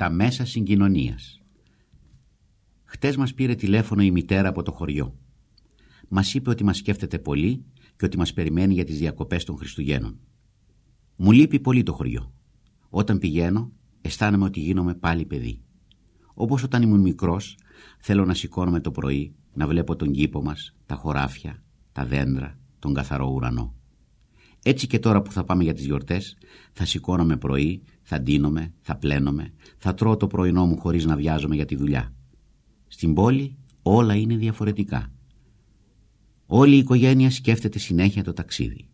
Τα μέσα συγκοινωνίας. Χτες μας πήρε τηλέφωνο η μητέρα από το χωριό. Μας είπε ότι μας σκέφτεται πολύ και ότι μας περιμένει για τις διακοπές των Χριστουγέννων. Μου λείπει πολύ το χωριό. Όταν πηγαίνω, αισθάνομαι ότι γίνομαι πάλι παιδί. Όπως όταν ήμουν μικρός, θέλω να σηκώνομαι το πρωί, να βλέπω τον κήπο μας, τα χωράφια, τα δέντρα, τον καθαρό ουρανό. Έτσι και τώρα που θα πάμε για τις γιορτές, θα σηκώνομαι πρωί, θα ντύνομαι, θα πλένομαι, θα τρώω το πρωινό μου χωρίς να βιάζομαι για τη δουλειά. Στην πόλη όλα είναι διαφορετικά. Όλη η οικογένεια σκέφτεται συνέχεια το ταξίδι.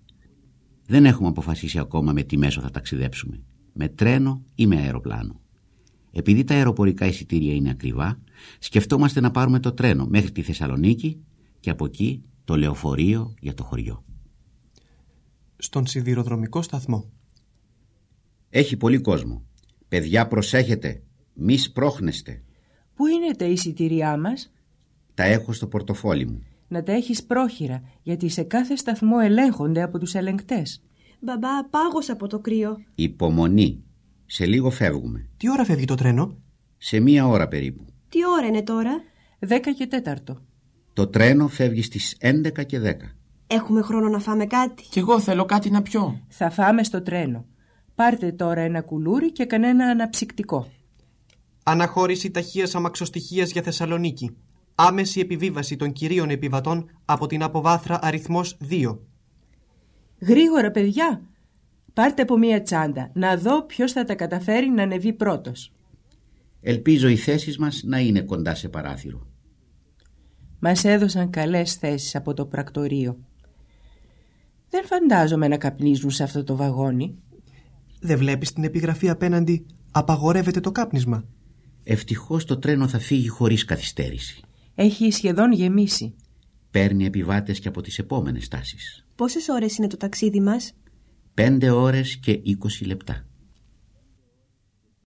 Δεν έχουμε αποφασίσει ακόμα με τι μέσο θα ταξιδέψουμε. Με τρένο ή με αεροπλάνο. Επειδή τα αεροπορικά εισιτήρια είναι ακριβά, σκεφτόμαστε να πάρουμε το τρένο μέχρι τη Θεσσαλονίκη και από εκεί το λεωφορείο για το χωριό. Στον σιδηροδρομικό σταθμό. Έχει πολύ κόσμο. Παιδιά προσέχετε, μη σπρώχνεστε. Πού είναι τα εισιτήριά μας; Τα έχω στο πορτοφόλι μου. Να τα έχεις πρόχειρα, γιατί σε κάθε σταθμό ελέγχονται από τους ελεγκτές. Μπαμπά, πάγωσα από το κρύο. Υπομονή. Σε λίγο φεύγουμε. Τι ώρα φεύγει το τρένο; Σε μία ώρα περίπου. Τι ώρα είναι τώρα; Δέκα και τέταρτο. Το τρένο φεύγει στις 11 και 10. Έχουμε χρόνο να φάμε κάτι. Κι εγώ θέλω κάτι να πιω. Θα φάμε στο τρένο. Πάρτε τώρα ένα κουλούρι και κανένα αναψυκτικό. Αναχώρηση ταχείας αμαξοστοιχίας για Θεσσαλονίκη. Άμεση επιβίβαση των κυρίων επιβατών από την αποβάθρα αριθμός 2. Γρήγορα, παιδιά! Πάρτε από μία τσάντα, να δω ποιος θα τα καταφέρει να ανεβεί πρώτος. Ελπίζω οι θέσεις μας να είναι κοντά σε παράθυρο. Μας έδωσαν καλές θέσεις από το πρακτορείο. Δεν φαντάζομαι να καπνίζουν σε αυτό το βαγόνι. Δεν βλέπεις την επιγραφή απέναντι; «Απαγορεύεται το κάπνισμα». Ευτυχώς το τρένο θα φύγει χωρίς καθυστέρηση. Έχει σχεδόν γεμίσει. Παίρνει επιβάτες και από τις επόμενες στάσεις. Πόσες ώρες είναι το ταξίδι μας; Πέντε ώρες και 20 λεπτά.